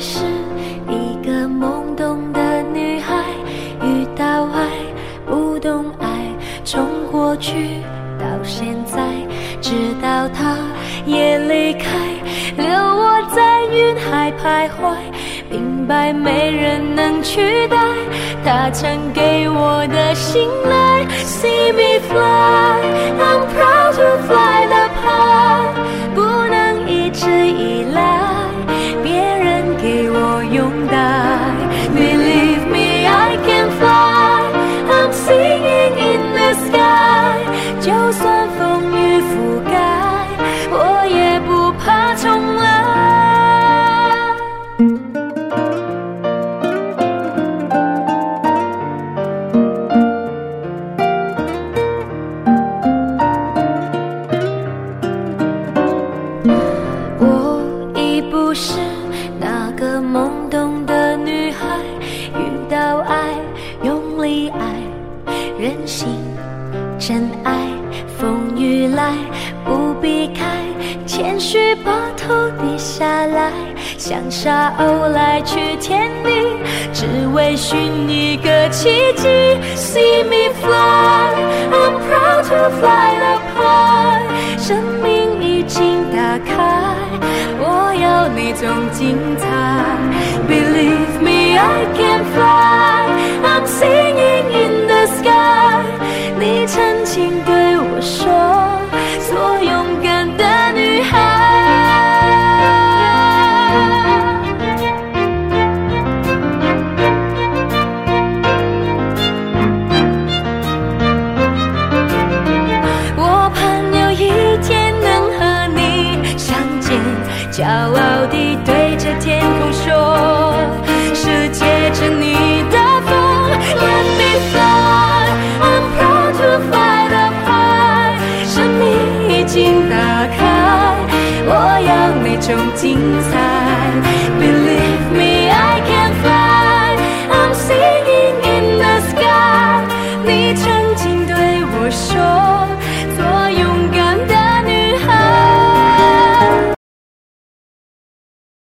是一个懵懂的女孩遇到爱不懂爱从过去到现在直到他也离开留我在云海徘徊明白没人能取代他曾给我的信赖。See me fly 不是那个懵懂的女孩，遇到爱，用力爱，任性，真爱，风雨来不避开，谦虚把头低下来，像沙鸥来去天地，只为寻一个奇迹。See me fly, I'm proud to fly the 要那种精彩。Believe me, I can fly, I'm 心打开，我要那种精彩。